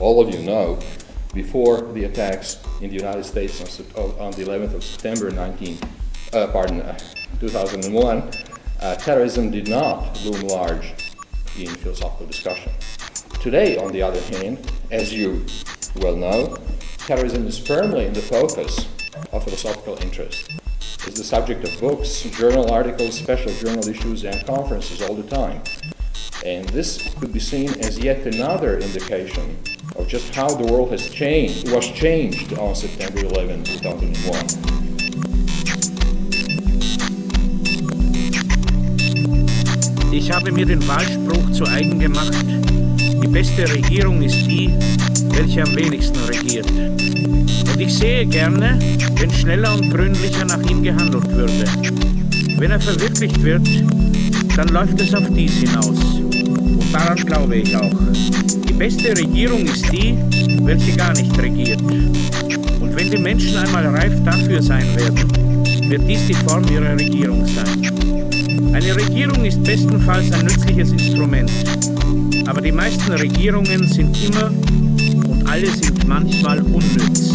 all of you know, before the attacks in the United States on, on the 11th of September 19, uh, pardon, uh, 2001, uh, terrorism did not loom large in philosophical discussion. Today, on the other hand, as you well know, terrorism is firmly in the focus of philosophical interest. It's the subject of books, journal articles, special journal issues, and conferences all the time. And this could be seen as yet another indication of just how the world has changed, was changed on September 11, 2001. Ich habe mir den Wahlspruch zu eigen gemacht. Die beste Regierung ist die, welche am wenigsten regiert. Und ich sehe gerne, wenn schneller und gründlicher nach ihm gehandelt würde. Wenn er verwirklicht wird, dann läuft es auf dies hinaus. Daran glaube ich auch. Die beste Regierung ist die, welche gar nicht regiert. Und wenn die Menschen einmal reif dafür sein werden, wird dies die Form ihrer Regierung sein. Eine Regierung ist bestenfalls ein nützliches Instrument, aber die meisten Regierungen sind immer und alle sind manchmal unnütz.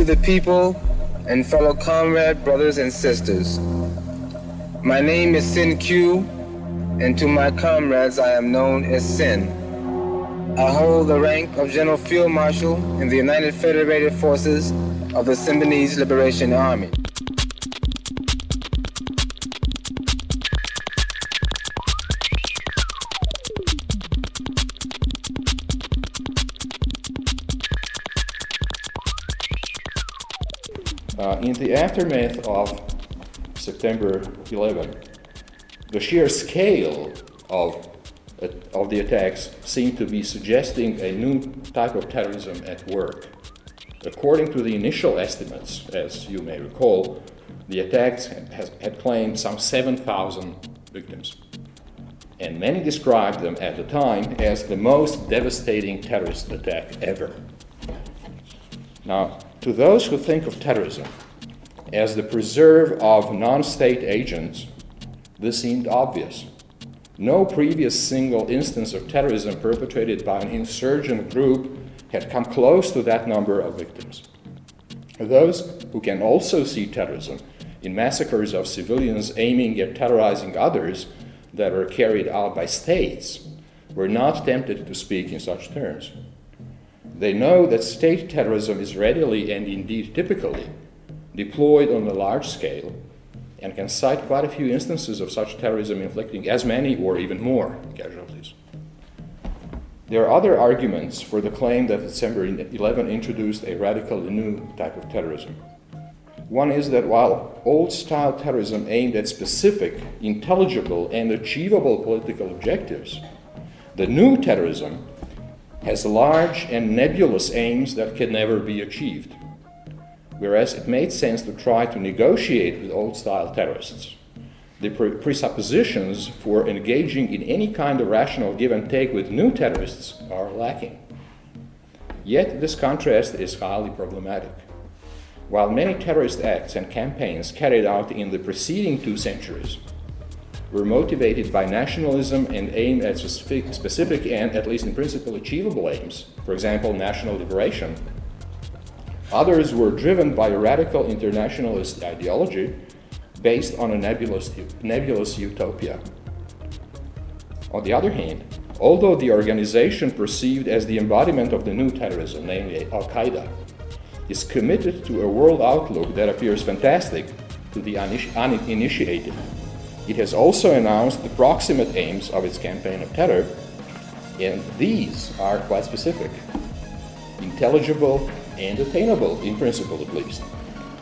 To the people and fellow comrade brothers and sisters. My name is Cinque, and to my comrades I am known as Sin. I hold the rank of General Field Marshal in the United Federated Forces of the Symbionese Liberation Army. In the aftermath of September 11, the sheer scale of, uh, of the attacks seemed to be suggesting a new type of terrorism at work. According to the initial estimates, as you may recall, the attacks had claimed some 7,000 victims. And many described them at the time as the most devastating terrorist attack ever. Now, to those who think of terrorism as the preserve of non state agents, this seemed obvious. No previous single instance of terrorism perpetrated by an insurgent group had come close to that number of victims. Those who can also see terrorism in massacres of civilians aiming at terrorizing others that were carried out by states were not tempted to speak in such terms. They know that state terrorism is readily and indeed typically deployed on a large scale and can cite quite a few instances of such terrorism inflicting as many or even more casualties. There are other arguments for the claim that December 11 introduced a radically new type of terrorism. One is that while old style terrorism aimed at specific, intelligible, and achievable political objectives, the new terrorism has large and nebulous aims that can never be achieved. Whereas it made sense to try to negotiate with old style terrorists. The pre- presuppositions for engaging in any kind of rational give and take with new terrorists are lacking. Yet this contrast is highly problematic. While many terrorist acts and campaigns carried out in the preceding two centuries were motivated by nationalism and aimed at specific, specific and, at least in principle, achievable aims, for example, national liberation. Others were driven by a radical internationalist ideology based on a nebulous, nebulous utopia. On the other hand, although the organization perceived as the embodiment of the new terrorism, namely Al Qaeda, is committed to a world outlook that appears fantastic to the uninitiated, it has also announced the proximate aims of its campaign of terror, and these are quite specific, intelligible, and attainable, in principle at least,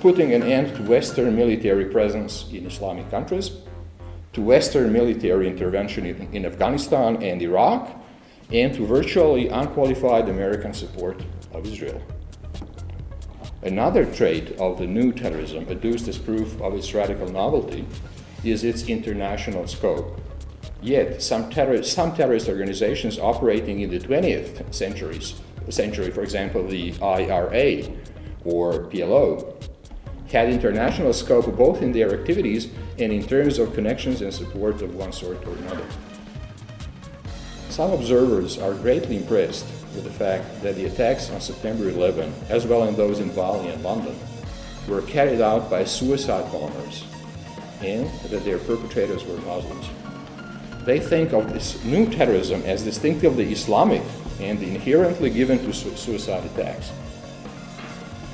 putting an end to Western military presence in Islamic countries, to Western military intervention in, in Afghanistan and Iraq, and to virtually unqualified American support of Israel. Another trait of the new terrorism, adduced as proof of its radical novelty, is its international scope. Yet, some, terror, some terrorist organizations operating in the 20th centuries, century, for example, the IRA or PLO, had international scope both in their activities and in terms of connections and support of one sort or another. Some observers are greatly impressed with the fact that the attacks on September 11, as well as those in Bali and London, were carried out by suicide bombers and that their perpetrators were Muslims. They think of this new terrorism as distinctively Islamic and inherently given to su- suicide attacks.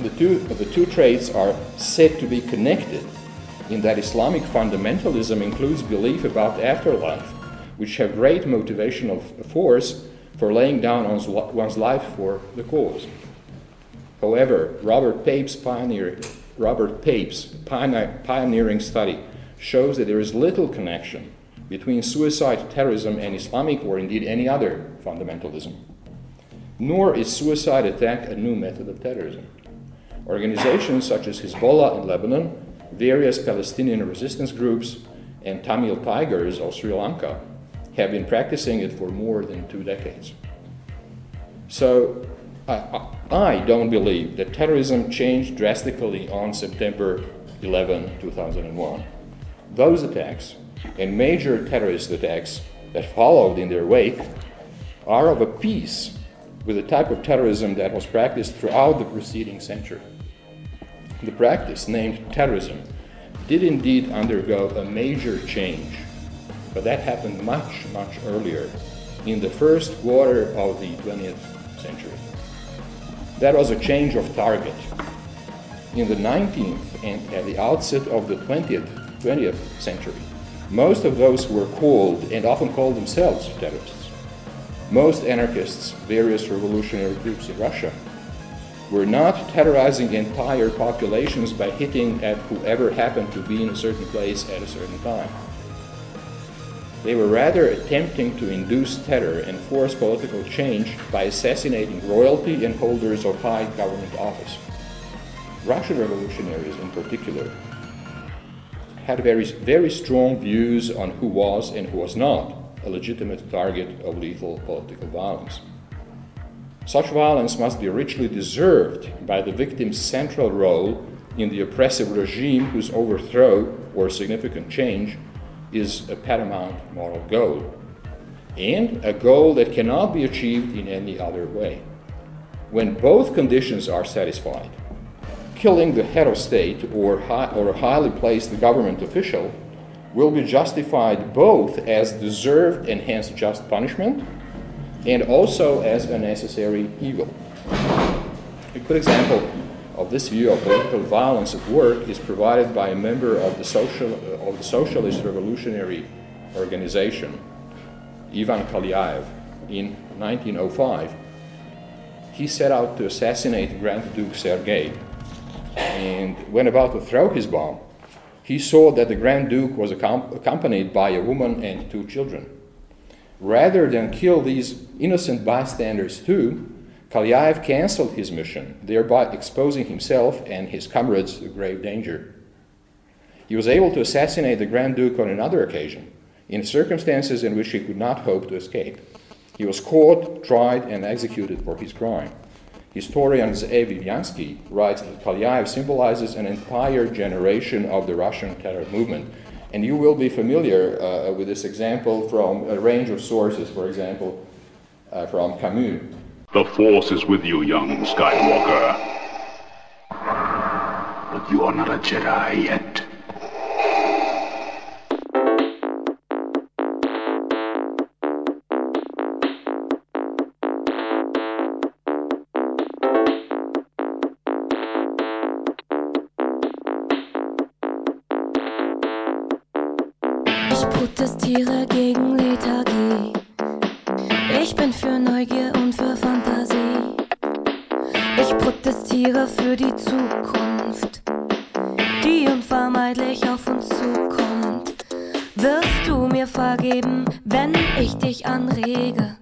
The two, the two traits are said to be connected in that Islamic fundamentalism includes belief about afterlife, which have great motivational force for laying down one's, one's life for the cause. However, Robert Pape's, pioneer, Robert Pape's pioneering study shows that there is little connection between suicide terrorism and Islamic or indeed any other fundamentalism. Nor is suicide attack a new method of terrorism. Organizations such as Hezbollah in Lebanon, various Palestinian resistance groups, and Tamil Tigers of Sri Lanka have been practicing it for more than two decades. So I, I, don't believe that terrorism changed drastically on September 11, 2001. Those attacks and major terrorist attacks that followed in their wake are of a piece with the type of terrorism that was practiced throughout the preceding century. the practice named terrorism did indeed undergo a major change, but that happened much, much earlier, in the first quarter of the 20th century. That was a change of target. In the 19th and at the outset of the 20th, 20th century, most of those who were called and often called themselves terrorists, most anarchists, various revolutionary groups in Russia, were not terrorizing entire populations by hitting at whoever happened to be in a certain place at a certain time. They were rather attempting to induce terror and force political change by assassinating royalty and holders of high government office. Russian revolutionaries, in particular, had very, very strong views on who was and who was not a legitimate target of lethal political violence. Such violence must be richly deserved by the victim's central role in the oppressive regime whose overthrow or significant change is a paramount moral goal, and a goal that cannot be achieved in any other way. When both conditions are satisfied, killing the head of state or, high, or a highly placed government official will be justified both as deserved and hence just punishment and also as a necessary evil. A good example of this view of political violence at work is provided by a member of the, social, of the Socialist Revolutionary Organization, Ivan Kalyaev, in 1905. He set out to assassinate Grand Duke Sergei, and when about to throw his bomb, he saw that the Grand Duke was accompanied by a woman and two children. Rather than kill these innocent bystanders too, Kalyaev cancelled his mission, thereby exposing himself and his comrades to grave danger. He was able to assassinate the Grand Duke on another occasion, in circumstances in which he could not hope to escape. He was caught, tried, and executed for his crime. Historian Zeev Ivianski writes that Kalyaev symbolizes an entire generation of the Russian terror movement. And you will be familiar uh, with this example from a range of sources, for example, uh, from Camus, the Force is with you, young Skywalker. But you are not a Jedi yet. Protestiere gegen Lethargie. Ich bin für Neugier und für Fantasie. Ich protestiere für die Zukunft, die unvermeidlich auf uns zukommt. Wirst du mir vergeben, wenn ich dich anrege?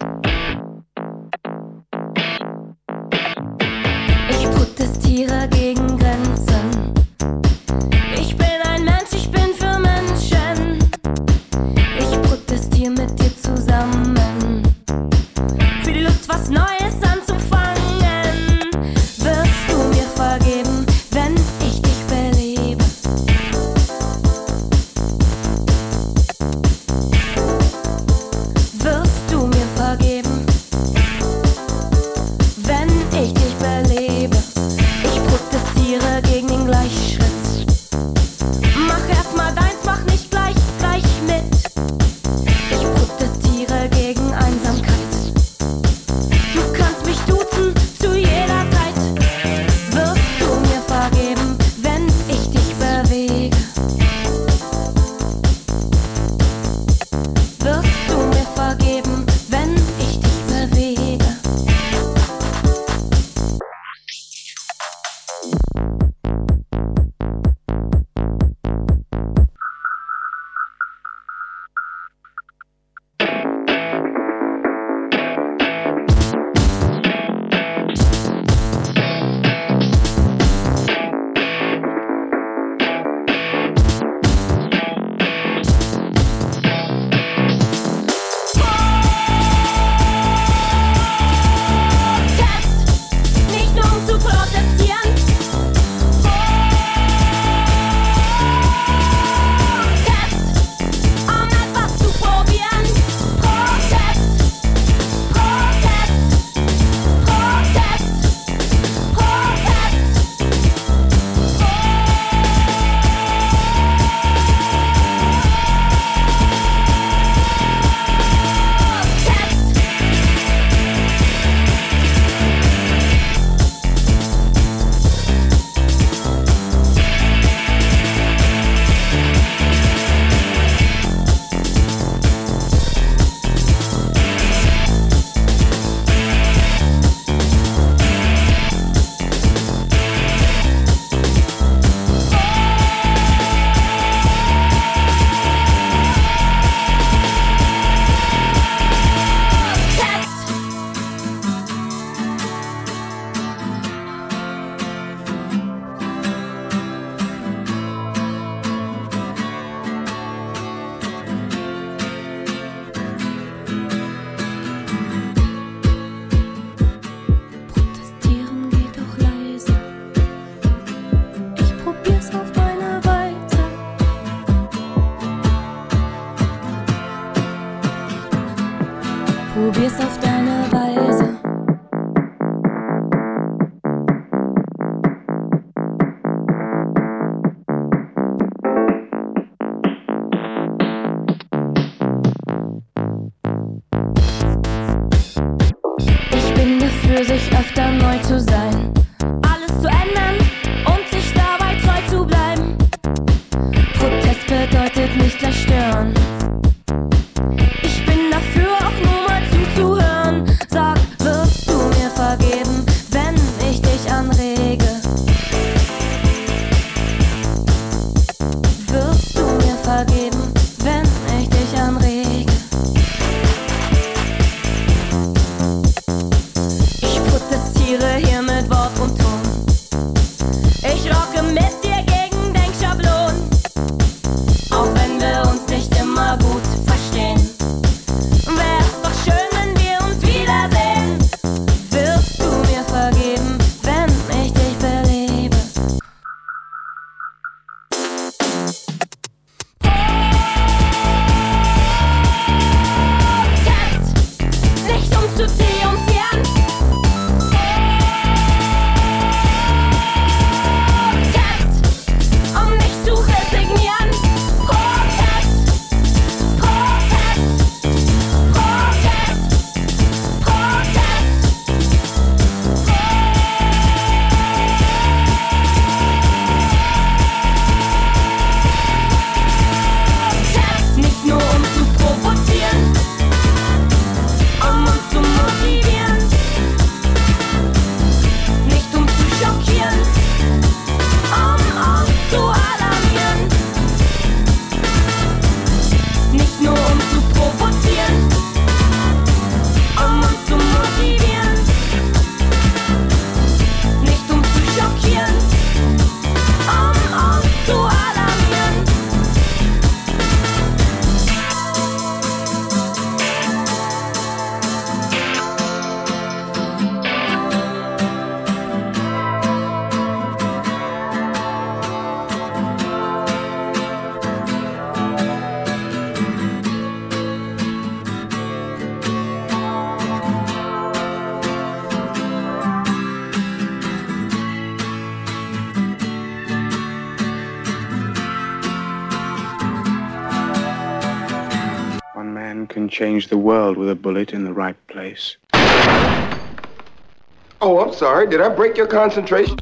The world with a bullet in the right place. Oh, I'm sorry. Did I break your concentration?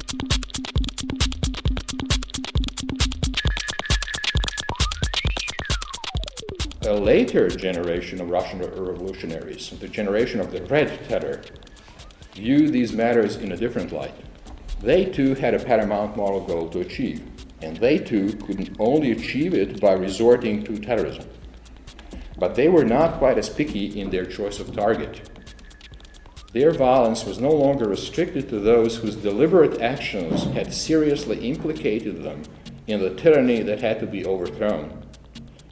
A later generation of Russian revolutionaries, the generation of the Red Terror, viewed these matters in a different light. They too had a paramount moral goal to achieve, and they too could only achieve it by resorting to terrorism. But they were not quite as picky in their choice of target. Their violence was no longer restricted to those whose deliberate actions had seriously implicated them in the tyranny that had to be overthrown,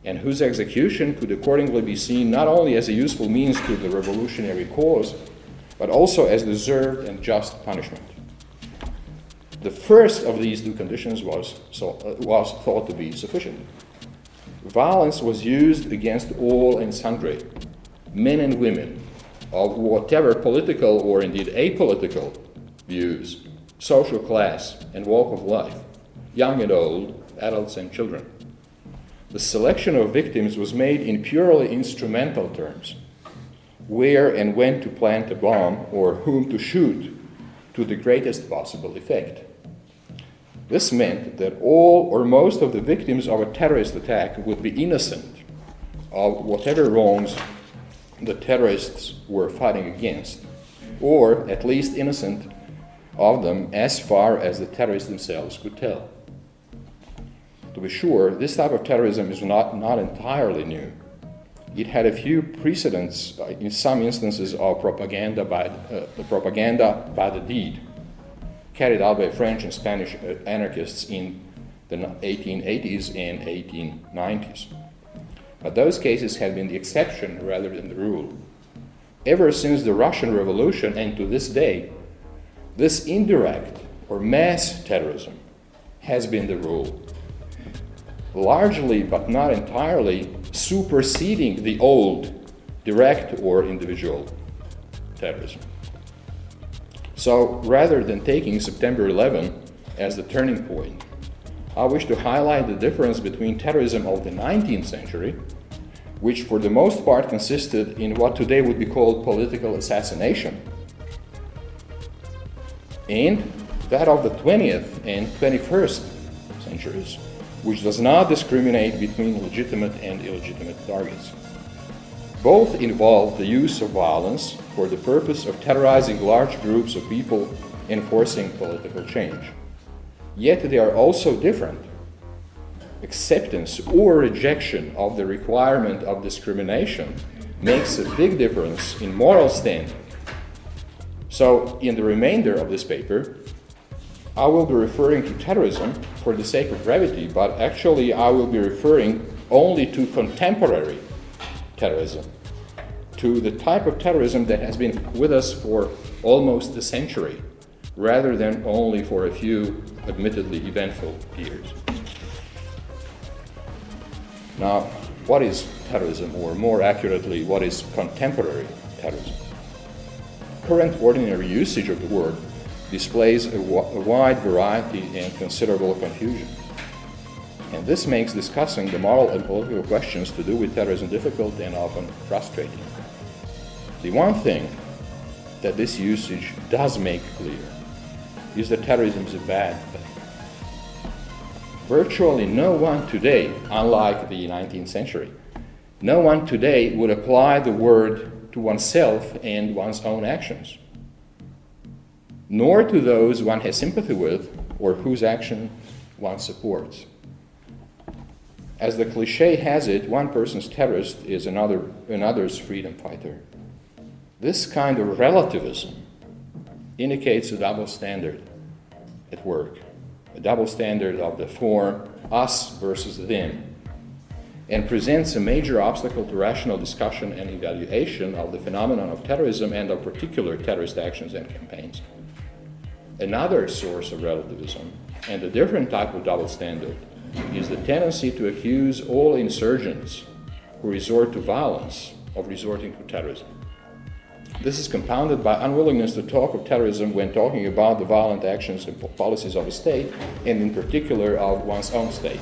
and whose execution could accordingly be seen not only as a useful means to the revolutionary cause, but also as deserved and just punishment. The first of these two conditions was, so, uh, was thought to be sufficient. Violence was used against all and sundry, men and women, of whatever political or indeed apolitical views, social class, and walk of life, young and old, adults and children. The selection of victims was made in purely instrumental terms where and when to plant a bomb or whom to shoot to the greatest possible effect. This meant that all or most of the victims of a terrorist attack would be innocent of whatever wrongs the terrorists were fighting against, or at least innocent of them as far as the terrorists themselves could tell. To be sure, this type of terrorism is not, not entirely new. It had a few precedents uh, in some instances of propaganda by, uh, propaganda by the deed, carried out by French and Spanish uh, anarchists in the 1880s and 1890s. But those cases have been the exception rather than the rule. Ever since the Russian Revolution and to this day, this indirect or mass terrorism has been the rule. Largely, but not entirely, superseding the old direct or individual terrorism. So rather than taking September 11 as the turning point, I wish to highlight the difference between terrorism of the 19th century, which for the most part consisted in what today would be called political assassination, and that of the 20th and 21st centuries, which does not discriminate between legitimate and illegitimate targets. Both involve the use of violence for the purpose of terrorizing large groups of people enforcing political change. Yet they are also different. Acceptance or rejection of the requirement of discrimination makes a big difference in moral standing. So, in the remainder of this paper, I will be referring to terrorism for the sake of brevity, but actually, I will be referring only to contemporary terrorism, to the type of terrorism that has been with us for almost a century, rather than only for a few admittedly eventful years. Now, what is terrorism, or more accurately, what is contemporary terrorism? Current ordinary usage of the word displays a, a wide variety and considerable confusion. And this makes discussing the moral and political questions to do with terrorism difficult and often frustrating. The one thing that this usage does make clear is that terrorism is a bad thing. Virtually no one today, unlike the 19th century, no one today would apply the word to oneself and one's own actions, nor to those one has sympathy with or whose action one supports. As the cliche has it, one person's terrorist is another, another's freedom fighter. This kind of relativism indicates a double standard at work, a double standard of the form us versus them, and presents a major obstacle to rational discussion and evaluation of the phenomenon of terrorism and of particular terrorist actions and campaigns. Another source of relativism and a different type of double standard is the tendency to accuse all insurgents who resort to violence of resorting to terrorism. This is compounded by unwillingness to talk of terrorism when talking about the violent actions and policies of a state, and in particular of one's own state.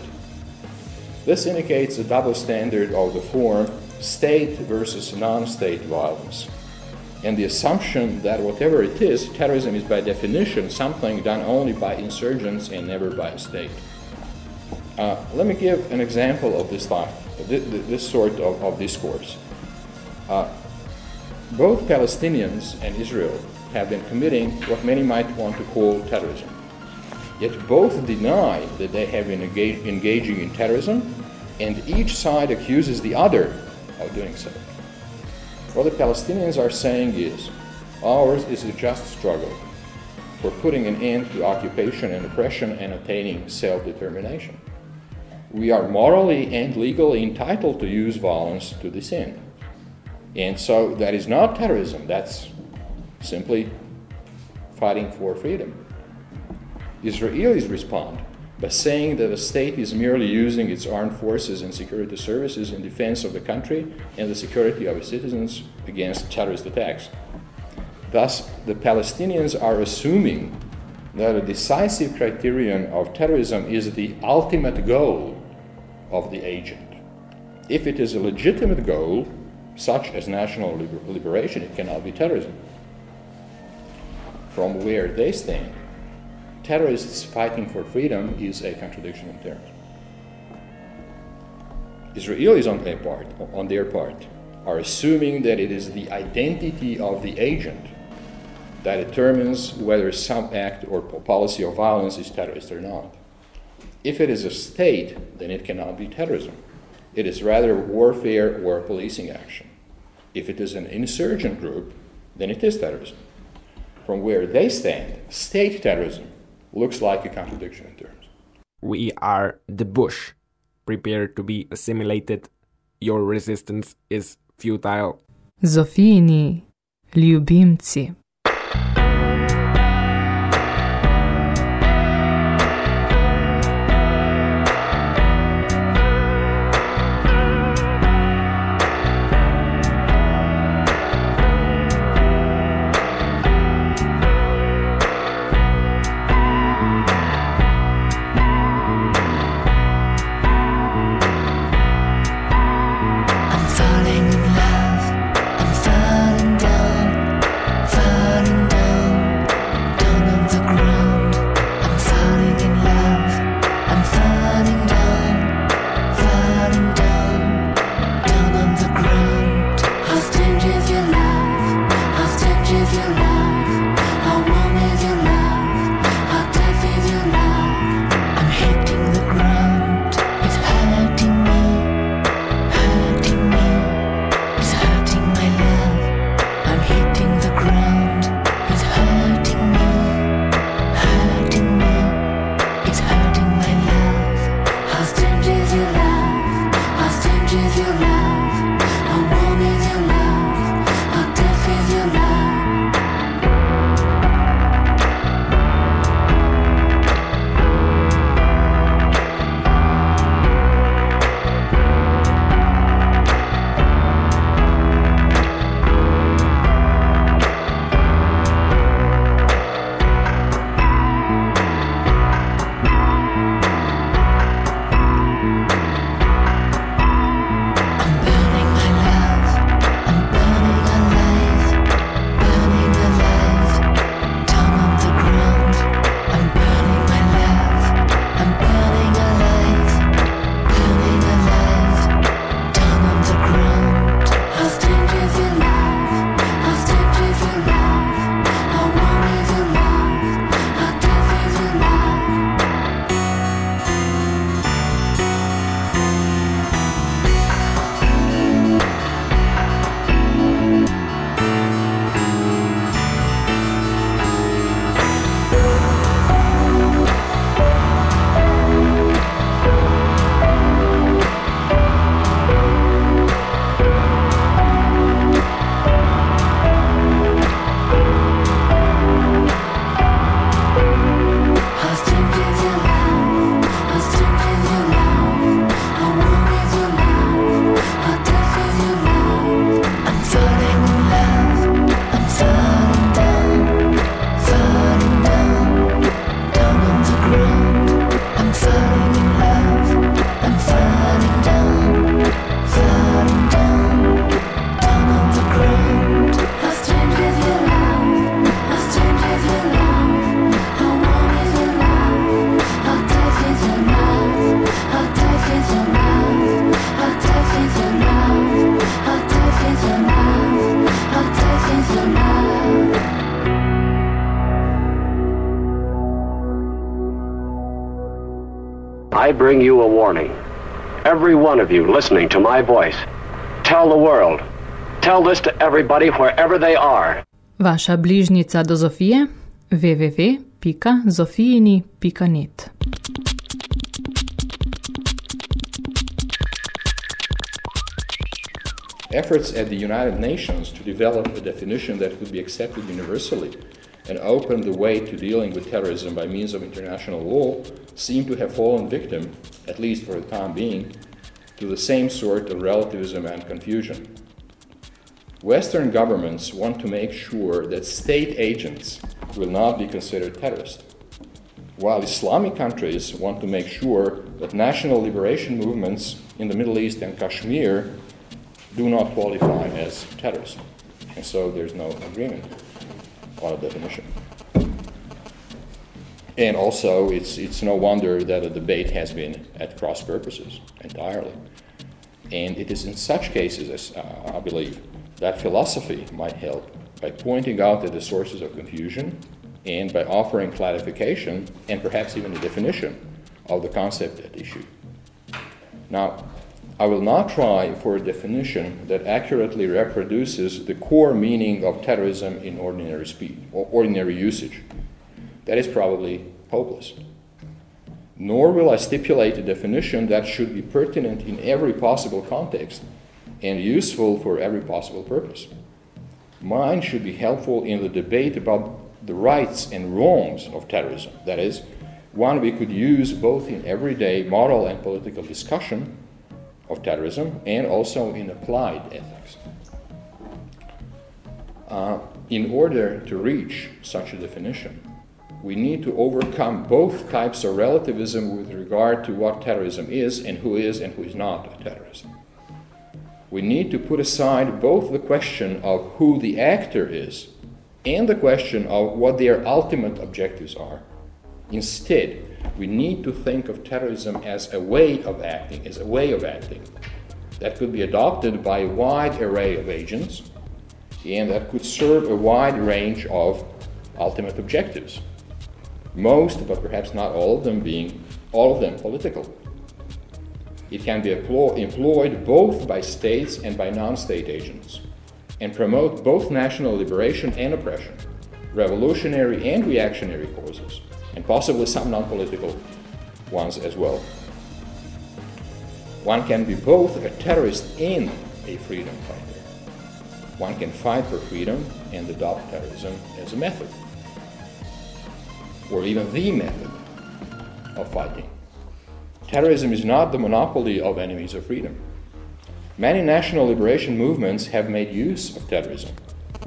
This indicates a double standard of the form state versus non state violence, and the assumption that whatever it is, terrorism is by definition something done only by insurgents and never by a state. Uh, let me give an example of this type, this sort of, of discourse. Uh, both Palestinians and Israel have been committing what many might want to call terrorism. Yet both deny that they have been engage- engaging in terrorism, and each side accuses the other of doing so. What the Palestinians are saying is ours is a just struggle for putting an end to occupation and oppression and attaining self determination. We are morally and legally entitled to use violence to this end. And so that is not terrorism, that's simply fighting for freedom. Israelis respond by saying that the state is merely using its armed forces and security services in defense of the country and the security of its citizens against terrorist attacks. Thus, the Palestinians are assuming that a decisive criterion of terrorism is the ultimate goal of the agent. If it is a legitimate goal, such as national liber- liberation, it cannot be terrorism. From where they stand, terrorists fighting for freedom is a contradiction in terms. Israelis on their part, on their part, are assuming that it is the identity of the agent that determines whether some act or policy of violence is terrorist or not. If it is a state, then it cannot be terrorism. It is rather warfare or policing action. If it is an insurgent group, then it is terrorism. From where they stand, state terrorism looks like a contradiction in terms. We are the Borg. prepared to be assimilated. Your resistance is futile. Zofijini ljubimci. I Every one of you listening to my voice, tell the world. Tell this to everybody wherever they are. Vaša bližnica do Zofije www.zofijini.net Efforts at the United Nations to develop a definition that could be accepted universally and open the way to dealing with terrorism by means of international law seem to have fallen victim, at least for the time being, to the same sort of relativism and confusion. Western governments want to make sure that state agents will not be considered terrorists, while Islamic countries want to make sure that national liberation movements in the Middle East and Kashmir do not qualify as terrorists. And so there's no agreement on a definition. And also, it's, it's no wonder that a debate has been at cross purposes entirely. And it is in such cases, as uh, I believe, that philosophy might help by pointing out the sources of confusion and by offering clarification and perhaps even a definition of the concept at issue. Now, I will not try for a definition that accurately reproduces the core meaning of terrorism in ordinary speech or ordinary usage. That is probably hopeless. Nor will I stipulate a definition that should be pertinent in every possible context and useful for every possible purpose. Mine should be helpful in the debate about the rights and wrongs of terrorism. That is, one we could use both in everyday moral and political discussion of terrorism and also in applied ethics. Uh, in order to reach such a definition, we need to overcome both types of relativism with regard to what terrorism is and who is and who is not a terrorist. We need to put aside both the question of who the actor is and the question of what their ultimate objectives are. Instead, we need to think of terrorism as a way of acting, as a way of acting that could be adopted by a wide array of agents and that could serve a wide range of ultimate objectives. Most, but perhaps not all of them being all of them political. It can be employed both by states and by non state agents and promote both national liberation and oppression, revolutionary and reactionary causes, and possibly some non political ones as well. One can be both a terrorist and a freedom fighter. One can fight for freedom and adopt terrorism as a method, or even the method of fighting. Terrorism is not the monopoly of enemies of freedom. Many national liberation movements have made use of terrorism,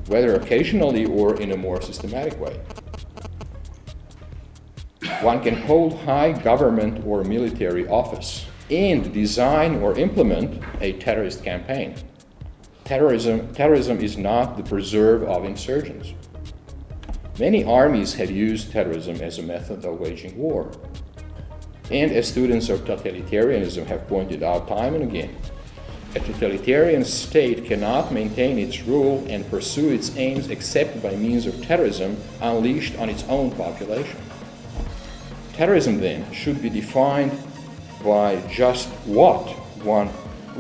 whether occasionally or in a more systematic way. One can hold high government or military office and design or implement a terrorist campaign. Terrorism, terrorism is not the preserve of insurgents. Many armies have used terrorism as a method of waging war. And as students of totalitarianism have pointed out time and again, a totalitarian state cannot maintain its rule and pursue its aims except by means of terrorism unleashed on its own population. Terrorism, then, should be defined by just what one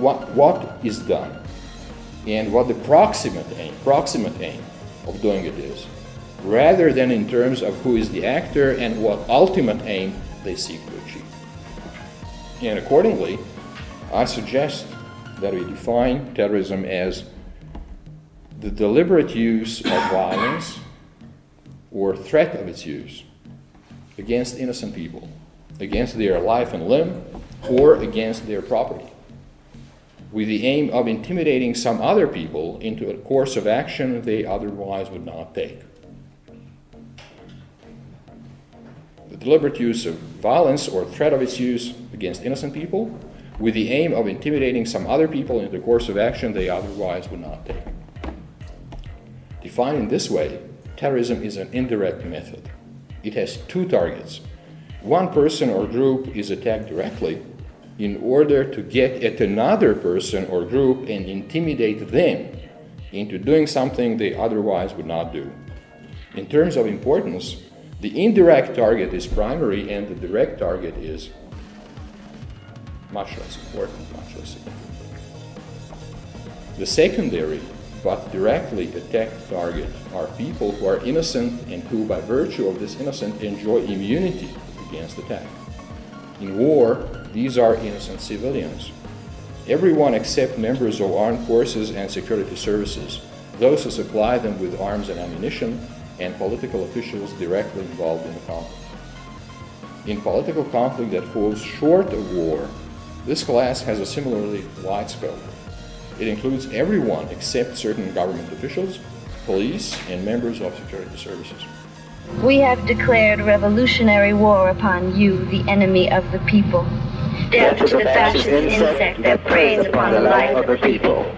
what, what is done and what the proximate aim, proximate aim of doing it is, rather than in terms of who is the actor and what ultimate aim they seek to achieve. And accordingly, I suggest that we define terrorism as the deliberate use of violence or threat of its use against innocent people, against their life and limb, or against their property, with the aim of intimidating some other people into a course of action they otherwise would not take. Deliberate use of violence or threat of its use against innocent people, with the aim of intimidating some other people into the course of action they otherwise would not take. Defined in this way, terrorism is an indirect method it has two targets. One person or group is attacked directly in order to get at another person or group and intimidate them into doing something they otherwise would not do. In terms of importance, the indirect target is primary and the direct target is much less important, much less significant. The secondary but directly attacked target are people who are innocent and who, by virtue of this innocence, enjoy immunity against attack. In war, these are innocent civilians. Everyone except members of armed forces and security services, those who supply them with arms and ammunition, and political officials directly involved in the conflict. In political conflict that falls short of war, this class has a similarly wide scope. It includes everyone except certain government officials, police, and members of security services. We have declared revolutionary war upon you, the enemy of the people. Death to the fascist insect that preys upon the life of the people.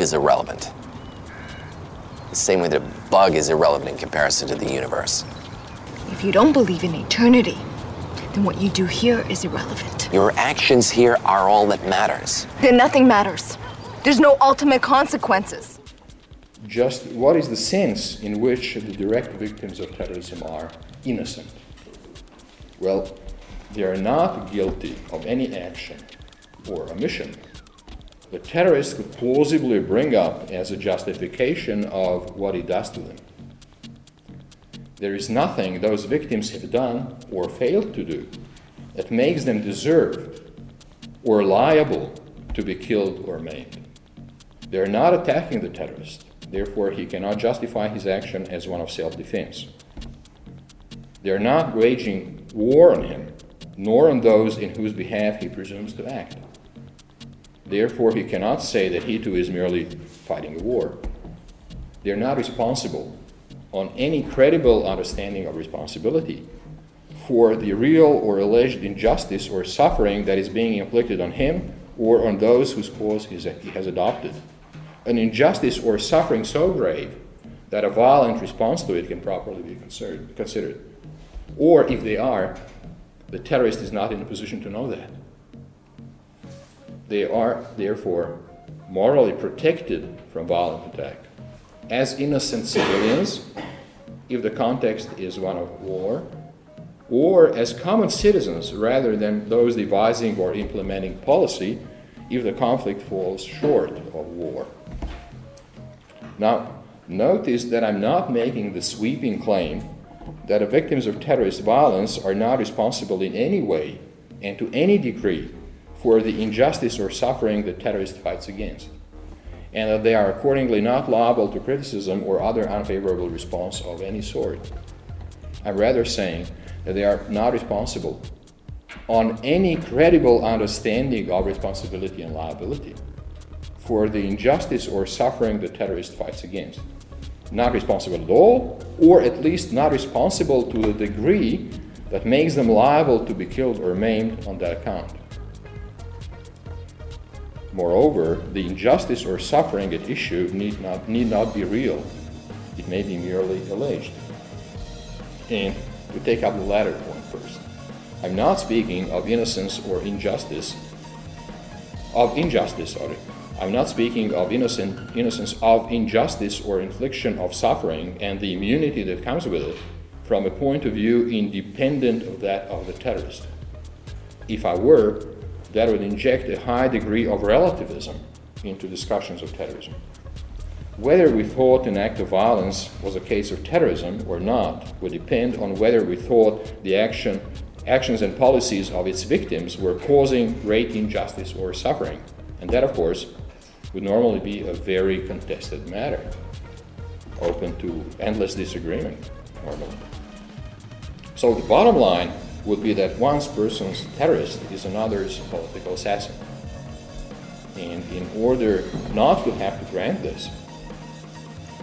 Life is irrelevant. The same way that a bug is irrelevant in comparison to the universe. If you don't believe in eternity, then what you do here is irrelevant. Your actions here are all that matters. Then nothing matters. There's no ultimate consequences. Just what is the sense in which the direct victims of terrorism are innocent? Well, they are not guilty of any action or omission. The terrorist could plausibly bring up as a justification of what he does to them. There is nothing those victims have done or failed to do that makes them deserve or liable to be killed or maimed. They are not attacking the terrorist, therefore, he cannot justify his action as one of self defense. They are not waging war on him, nor on those in whose behalf he presumes to act. Therefore, he cannot say that he too is merely fighting a war. They are not responsible on any credible understanding of responsibility for the real or alleged injustice or suffering that is being inflicted on him or on those whose cause he has adopted. An injustice or suffering so grave that a violent response to it can properly be considered. Or if they are, the terrorist is not in a position to know that. They are, therefore, morally protected from violent attack. As innocent civilians, if the context is one of war, or as common citizens rather than those devising or implementing policy, if the conflict falls short of war. Now, notice that I'm not making the sweeping claim that the victims of terrorist violence are not responsible in any way and to any degree for the injustice or suffering the terrorist fights against, and that they are accordingly not liable to criticism or other unfavorable response of any sort. I'm rather saying that they are not responsible on any credible understanding of responsibility and liability for the injustice or suffering the terrorist fights against. Not responsible at all, or at least not responsible to the degree that makes them liable to be killed or maimed on that account. Moreover, the injustice or suffering at issue need not, need not be real. It may be merely alleged. And we take up the latter point first. I'm not speaking of innocence or injustice, of injustice, sorry. I'm not speaking of innocent, innocence of injustice or infliction of suffering and the immunity that comes with it from a point of view independent of that of the terrorist. If I were, that would inject a high degree of relativism into discussions of terrorism. Whether we thought an act of violence was a case of terrorism or not would depend on whether we thought the action, actions and policies of its victims were causing great injustice or suffering. And that, of course, would normally be a very contested matter, open to endless disagreement, normally. So the bottom line would be that one person's terrorist is another's political assassin. And in order not to have to grant this,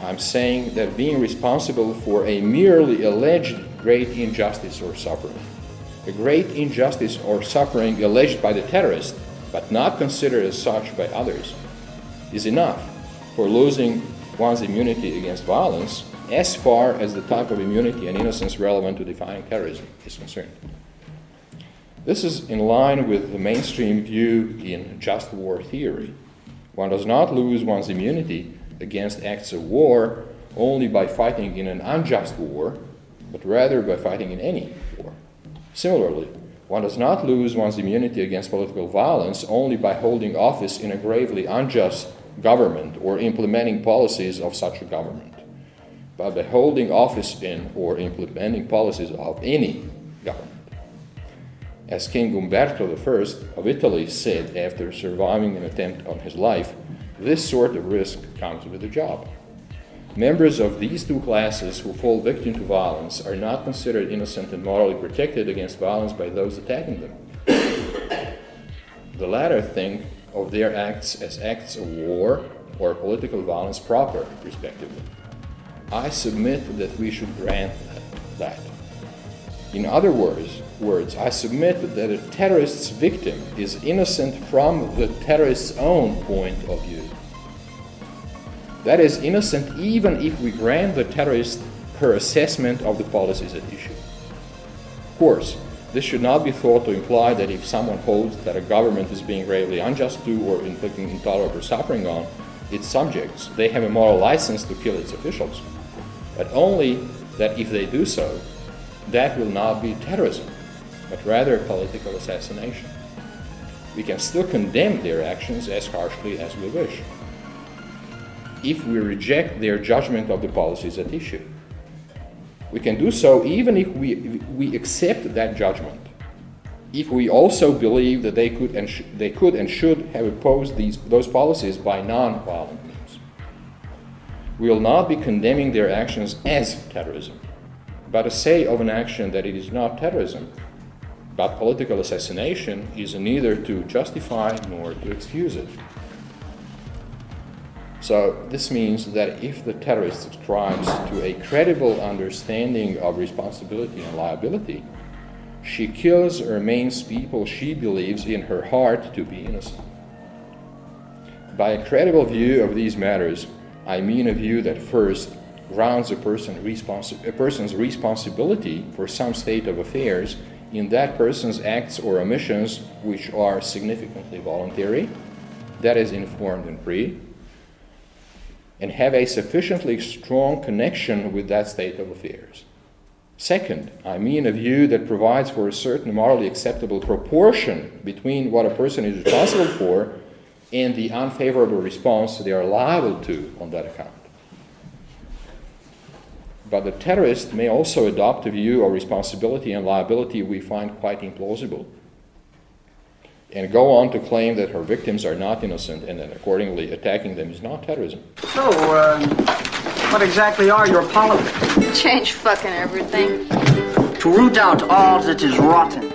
I'm saying that being responsible for a merely alleged great injustice or suffering, a great injustice or suffering alleged by the terrorist, but not considered as such by others, is enough for losing one's immunity against violence as far as the type of immunity and innocence relevant to defying terrorism is concerned. This is in line with the mainstream view in just war theory. One does not lose one's immunity against acts of war only by fighting in an unjust war, but rather by fighting in any war. Similarly, one does not lose one's immunity against political violence only by holding office in a gravely unjust government or implementing policies of such a government, by holding office in or implementing policies of any government. As King Umberto I of Italy said after surviving an attempt on his life, this sort of risk comes with the job. Members of these two classes who fall victim to violence are not considered innocent and morally protected against violence by those attacking them. the latter think of their acts as acts of war or political violence proper, respectively. I submit that we should grant that. In other words, words, I submit that a terrorist's victim is innocent from the terrorist's own point of view. That is, innocent even if we grant the terrorist her assessment of the policies at issue. Of course, this should not be thought to imply that if someone holds that a government is being gravely unjust to or inflicting intolerable suffering on its subjects, they have a moral license to kill its officials. But only that if they do so, that will not be terrorism, but rather political assassination. We can still condemn their actions as harshly as we wish. If we reject their judgment of the policies at issue, we can do so even if we, we accept that judgment. If we also believe that they could and, sh- they could and should have opposed these, those policies by non violent means, we will not be condemning their actions as terrorism, but to say of an action that it is not terrorism, but political assassination is neither to justify nor to excuse it. So this means that if the terrorist subscribes to a credible understanding of responsibility and liability, she kills or maims people she believes in her heart to be innocent. By a credible view of these matters, I mean a view that first grounds a, person responsi- a person's responsibility for some state of affairs in that person's acts or omissions which are significantly voluntary, that is informed and free, and have a sufficiently strong connection with that state of affairs. Second, I mean a view that provides for a certain morally acceptable proportion between what a person is responsible for and the unfavorable response they are liable to on that account. But the terrorist may also adopt a view of responsibility and liability we find quite implausible and go on to claim that her victims are not innocent and that accordingly attacking them is not terrorism. So, uh, what exactly are your politics? Change fucking everything. To root out all that is rotten.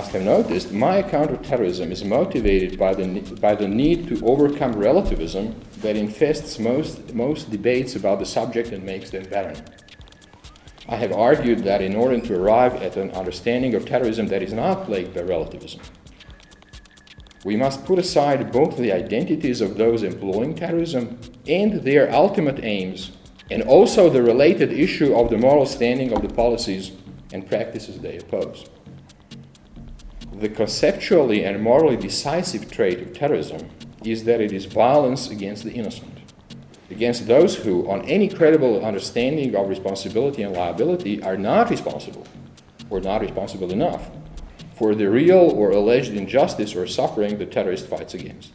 Must have noticed, my account of terrorism is motivated by the, by the need to overcome relativism that infests most, most debates about the subject and makes them barren. I have argued that in order to arrive at an understanding of terrorism that is not plagued by relativism, we must put aside both the identities of those employing terrorism and their ultimate aims, and also the related issue of the moral standing of the policies and practices they oppose. The conceptually and morally decisive trait of terrorism is that it is violence against the innocent, against those who, on any credible understanding of responsibility and liability, are not responsible or not responsible enough for the real or alleged injustice or suffering the terrorist fights against.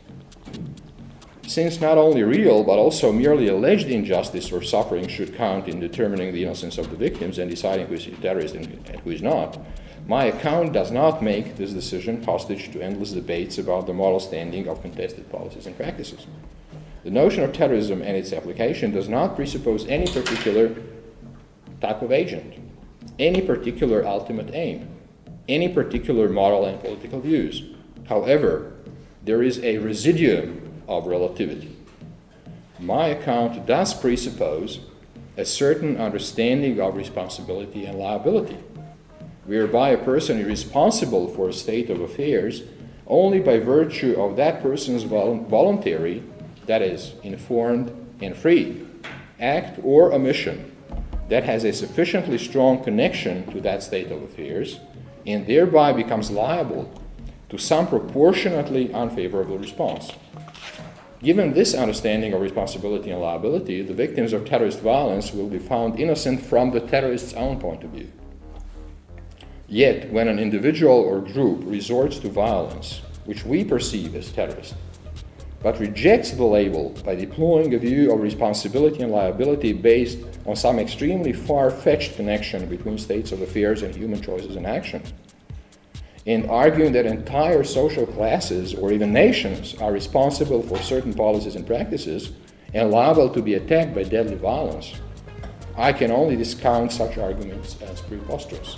Since not only real but also merely alleged injustice or suffering should count in determining the innocence of the victims and deciding who is a terrorist and who is not, my account does not make this decision hostage to endless debates about the moral standing of contested policies and practices. The notion of terrorism and its application does not presuppose any particular type of agent, any particular ultimate aim, any particular moral and political views. However, there is a residuum of relativity. My account does presuppose a certain understanding of responsibility and liability, whereby a person is responsible for a state of affairs only by virtue of that person's vol- voluntary, that is, informed and free, act or omission that has a sufficiently strong connection to that state of affairs and thereby becomes liable to some proportionately unfavorable response. Given this understanding of responsibility and liability, the victims of terrorist violence will be found innocent from the terrorist's own point of view. Yet, when an individual or group resorts to violence, which we perceive as terrorist, but rejects the label by deploying a view of responsibility and liability based on some extremely far fetched connection between states of affairs and human choices and action, and arguing that entire social classes or even nations are responsible for certain policies and practices and liable to be attacked by deadly violence, I can only discount such arguments as preposterous.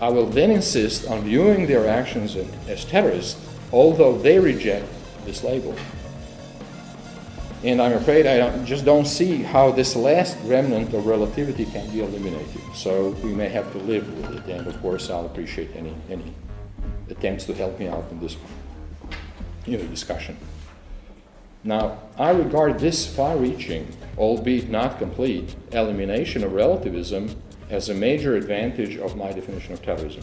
I will then insist on viewing their actions as terrorists, although they reject this label. And I'm afraid I don't, just don't see how this last remnant of relativity can be eliminated. So we may have to live with it. And of course, I'll appreciate any, any attempts to help me out in this you know, discussion. Now, I regard this far reaching, albeit not complete, elimination of relativism as a major advantage of my definition of terrorism.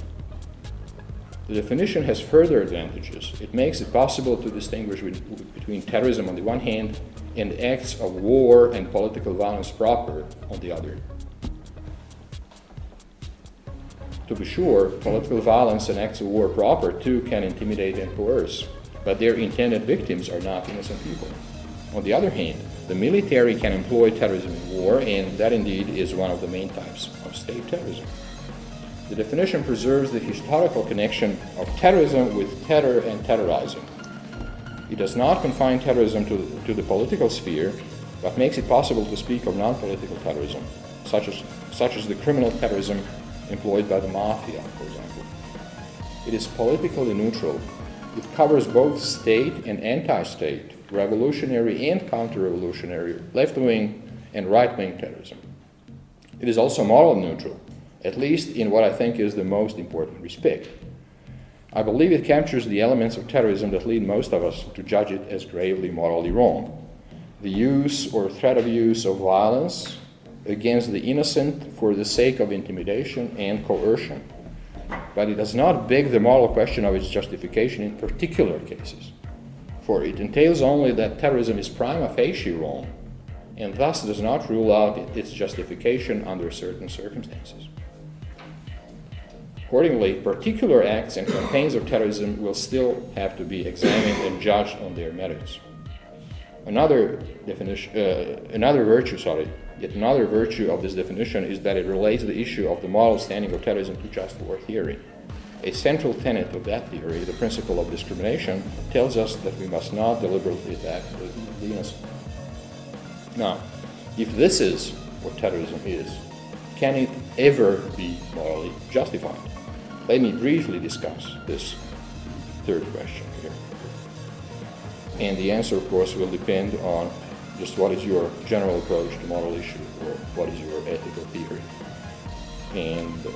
The definition has further advantages. It makes it possible to distinguish between terrorism on the one hand and acts of war and political violence proper on the other. To be sure, political violence and acts of war proper too can intimidate and coerce, but their intended victims are not innocent people. On the other hand, the military can employ terrorism in war, and that indeed is one of the main types of state terrorism. The definition preserves the historical connection of terrorism with terror and terrorizing. It does not confine terrorism to, to the political sphere, but makes it possible to speak of non political terrorism, such as, such as the criminal terrorism employed by the mafia, for example. It is politically neutral. It covers both state and anti state, revolutionary and counter revolutionary, left wing and right wing terrorism. It is also moral neutral, at least in what I think is the most important respect. I believe it captures the elements of terrorism that lead most of us to judge it as gravely morally wrong the use or threat of use of violence against the innocent for the sake of intimidation and coercion. But it does not beg the moral question of its justification in particular cases, for it entails only that terrorism is prima facie wrong and thus does not rule out its justification under certain circumstances. Accordingly, particular acts and campaigns of terrorism will still have to be examined and judged on their merits. Another definition, uh, another virtue, sorry, yet another virtue of this definition is that it relates the issue of the moral standing of terrorism to just war theory. A central tenet of that theory, the principle of discrimination, tells us that we must not deliberately attack the innocent. Now, if this is what terrorism is, can it ever be morally justified? let me briefly discuss this third question here. And the answer, of course, will depend on just what is your general approach to moral issue or what is your ethical theory. And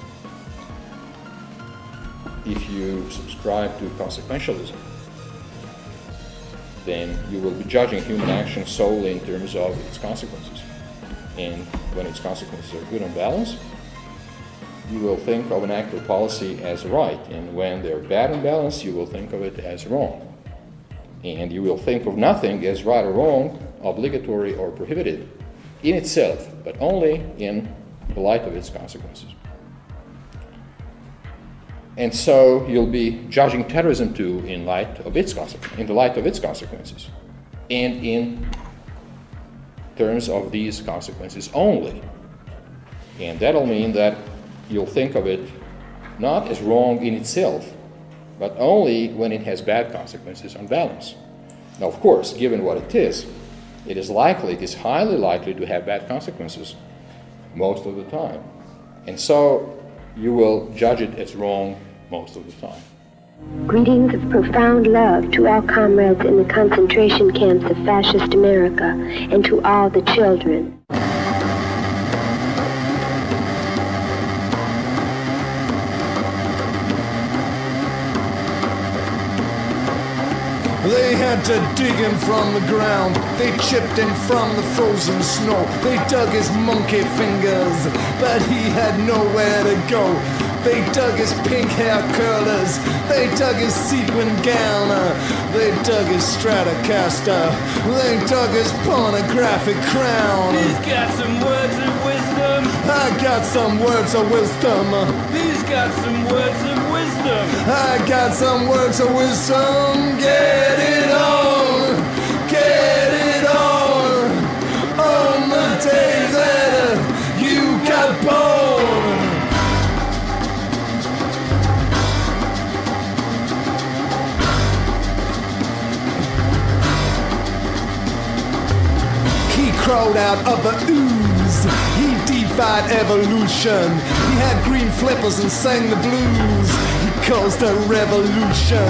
if you subscribe to consequentialism, then you will be judging human action solely in terms of its consequences. And when its consequences are good and balanced, you will think of an act or policy as right. And when they're bad and balanced, you will think of it as wrong. And you will think of nothing as right or wrong, obligatory or prohibited in itself, but only in the light of its consequences. And so you'll be judging terrorism too in light of its consequences, in the light of its consequences, and in terms of these consequences only. And that'll mean that you'll think of it not as wrong in itself, but only when it has bad consequences on balance. Now, of course, given what it is, it is likely, it is highly likely to have bad consequences most of the time. And so you will judge it as wrong most of the time. Greetings of profound love to all comrades in the concentration camps of fascist America and to all the children. Had to dig him from the ground. They chipped him from the frozen snow. They dug his monkey fingers, but he had nowhere to go. They dug his pink hair curlers. They dug his sequin gown. They dug his Stratocaster. They dug his pornographic crown. He's got some words of wisdom. I got some words of wisdom. He's got some words of wisdom. I got some words of wisdom. Get it on. Get it on. On the day that you got born. He crawled out of the ooze. He defied evolution. He had green flippers and sang the blues. Caused a revolution.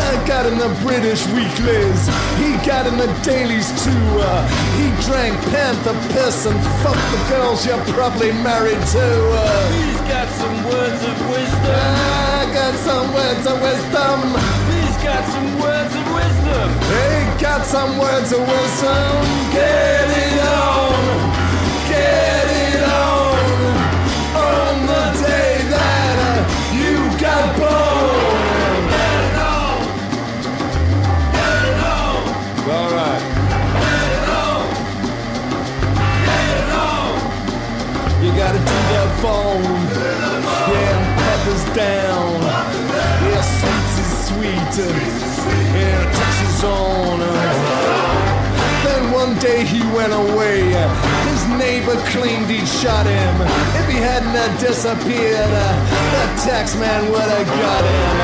I got in the British weeklies. He got in the dailies too. Uh, he drank panther piss and fucked the girls you're probably married to. Uh, He's got some words of wisdom. I got some words of wisdom. He's got some words of wisdom. He got some words of wisdom. Get it on. Get it phone. Yeah, peppers down. Yeah, sweets is sweet. Uh, yeah, Texas on. Uh. Then one day he went away. His neighbor claimed he'd shot him. If he hadn't uh, disappeared, the tax man would have got him.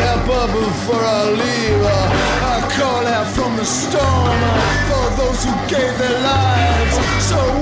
Yeah, but before I leave, I call out from the storm for those who gave their lives so